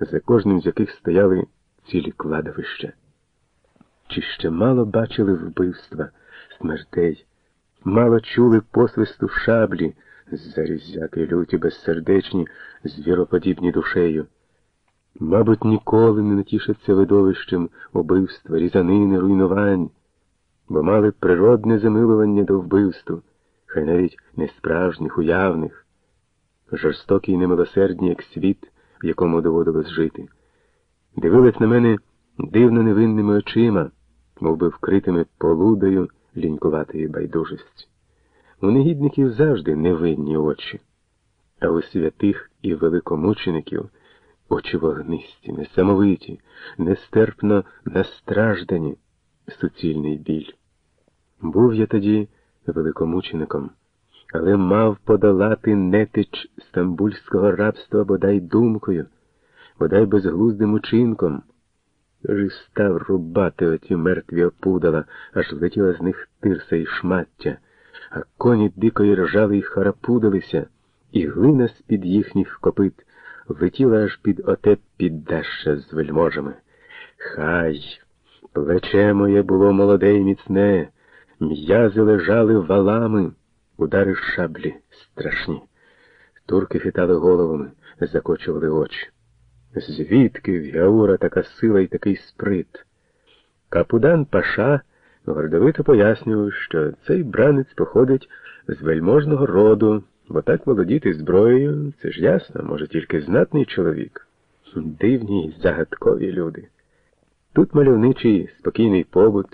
за кожним з яких стояли цілі кладовища. Чи ще мало бачили вбивства, смертей, мало чули посвисту шаблі, зарізяки люті, безсердечні, звіроподібні душею. Мабуть, ніколи не натішаться видовищем убивства, різанини, руйнувань, бо мали природне замилування до вбивству, хай навіть не справжніх, уявних, жорстокі й немилосердні, як світ, якому доводилось жити. Дивились на мене дивно невинними очима, мов би вкритими полудою лінькуватої байдужості. У негідників завжди невинні очі, а у святих і великомучеників очі вогнисті, несамовиті, нестерпно настраждані, суцільний біль. Був я тоді великомучеником, але мав подолати нетич стамбульського рабства бодай думкою, бодай безглуздим учинком. Тож і став рубати оті мертві опудала, аж влетіла з них тирса і шмаття, а коні дикої ржали й харапудилися, і глина з-під їхніх копит влетіла аж під оте піддаща з вельможами. Хай плече моє було молоде й міцне, м'язи лежали валами, удари шаблі страшні. Турки хитали головами, закочували очі. Звідки в Яура така сила і такий сприт? Капудан Паша гордовито пояснював, що цей бранець походить з вельможного роду, бо так володіти зброєю, це ж ясно, може тільки знатний чоловік. Дивні й загадкові люди. Тут мальовничий спокійний побут,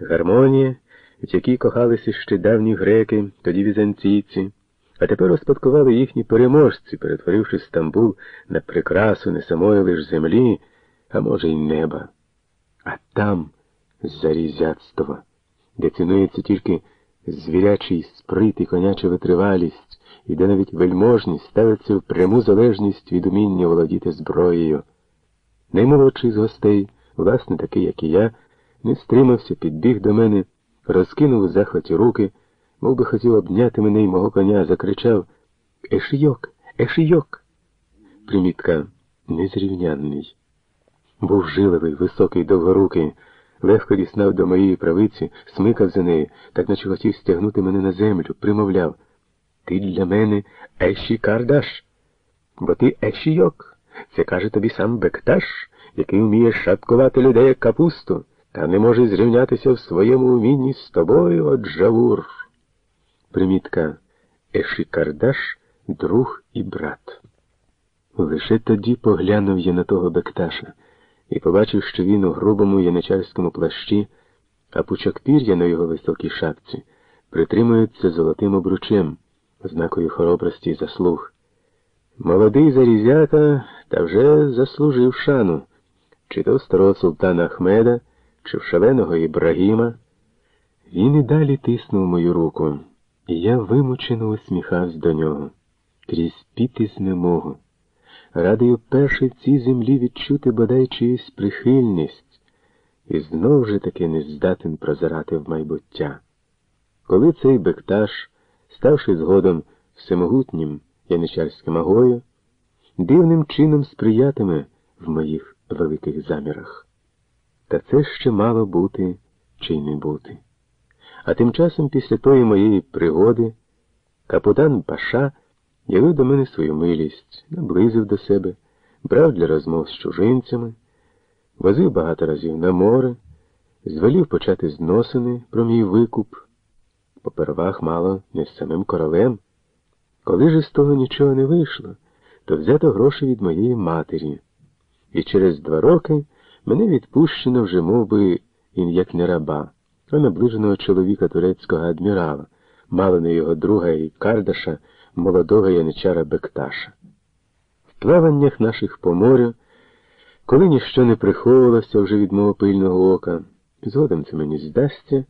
гармонія, в якій кохалися ще давні греки, тоді візанційці. А тепер успадкували їхні переможці, перетворивши Стамбул на прикрасу не самої лиш землі, а може, й неба. А там зарізяцтво, де цінується тільки звірячий сприт і коняча витривалість, і де навіть вельможність ставиться в пряму залежність від уміння володіти зброєю. Наймолодший з гостей, власне такий, як і я, не стримався, підбіг до мене, розкинув у захваті руки мов би хотів обняти мене й мого коня, закричав Ешийок, ешийок. Примітка незрівнянний. Був жиловий, високий, довгорукий, легко діснав до моєї правиці, смикав за нею, так наче хотів стягнути мене на землю, примовляв Ти для мене еші кардаш, бо ти ешійок. Це каже тобі сам Бекташ, який вміє шаткувати людей як капусту, та не може зрівнятися в своєму умінні з тобою, от Джавур. Примітка Ешикардаш, друг і брат. Лише тоді поглянув я на того Бекташа і побачив, що він у грубому яничарському плащі, а пучок пір'я на його високій шапці притримується золотим обручем, знакою хоробрості і заслуг. Молодий зарізята та вже заслужив шану, чи то старого султана Ахмеда, чи в шаленого Ібрагіма. Він і далі тиснув мою руку. І я вимучено усміхався до нього, крізь піти знемогу. Радий уперше в цій землі відчути бодай чиюсь прихильність, і знов же таки не здатен прозирати в майбуття. Коли цей бектаж, ставши згодом всемогутнім яничарським агою, дивним чином сприятиме в моїх великих замірах. Та це ще мало бути чи не бути. А тим часом, після тої моєї пригоди, капудан Паша явив до мене свою милість, наблизив до себе, брав для розмов з чужинцями, возив багато разів на море, звелів почати зносини про мій викуп, попервах мало не з самим королем. Коли ж з того нічого не вийшло, то взято гроші від моєї матері, і через два роки мене відпущено вже мов би, як не раба а наближеного чоловіка турецького адмірала, мало його друга і Кардаша, молодого яничара Бекташа. В плаваннях наших по морю, коли ніщо не приховувалося вже від мого пильного ока, згодом це мені здасться,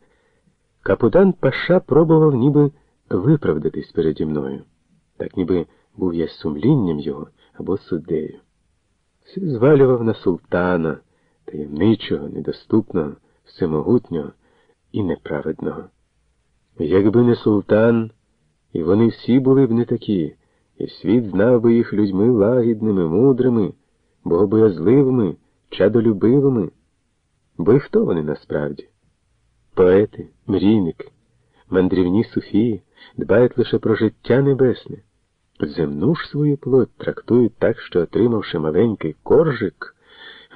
капудан Паша пробував ніби виправдатись переді мною, так ніби був я сумлінням його або суддею. Все звалював на султана, таємничого, недоступного, всемогутнього і неправедного. Якби не султан, і вони всі були б не такі, і світ знав би їх людьми лагідними, мудрими, богобоязливими, чадолюбивими. Бо й хто вони насправді? Поети, мрійники, мандрівні суфії дбають лише про життя небесне. Земну ж свою плоть трактують так, що, отримавши маленький коржик,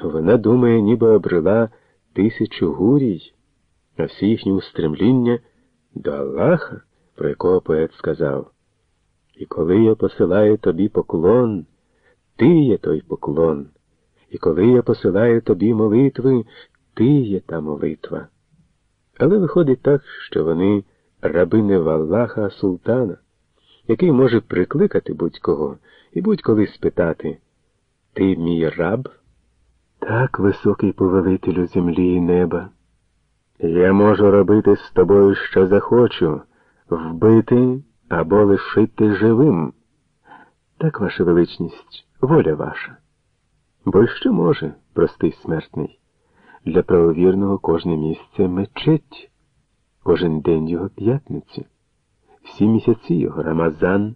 вона думає, ніби обрела тисячу гурій, а всі їхні устремління до Аллаха, про якого поет сказав. І коли я посилаю тобі поклон, ти є той поклон, і коли я посилаю тобі молитви, ти є та молитва. Але виходить так, що вони раби не в Аллаха, а султана, який може прикликати будь-кого і будь-коли спитати Ти мій раб? Так, високий повелителю землі і неба. Я можу робити з тобою, що захочу, вбити або лишити живим. Так, ваша величність, воля ваша. Бо що може, простий смертний? Для правовірного кожне місце мечеть, кожен день його п'ятниці, всі місяці його рамазан,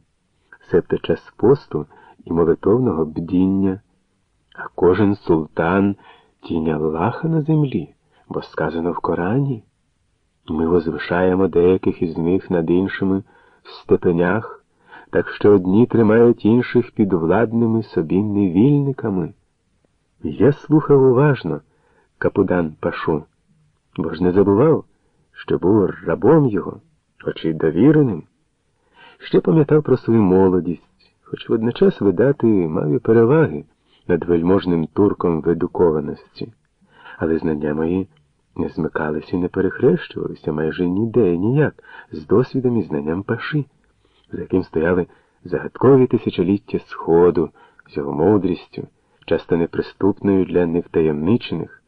себто час посту і молитовного бдіння, а кожен султан тінь Аллаха на землі, бо сказано в Корані. Ми возвишаємо деяких із них над іншими в степенях, так що одні тримають інших підвладними собі невільниками. Я слухав уважно капудан Пашу, бо ж не забував, що був рабом його, хоч і довіреним. Ще пам'ятав про свою молодість, хоч водночас видати мав і переваги над вельможним турком в едукованості, але знання мої не змикалися і не перехрещувалися майже ніде і ніяк з досвідом і знанням паши, за яким стояли загадкові тисячоліття Сходу, з його мудрістю, часто неприступною для невтаємничених.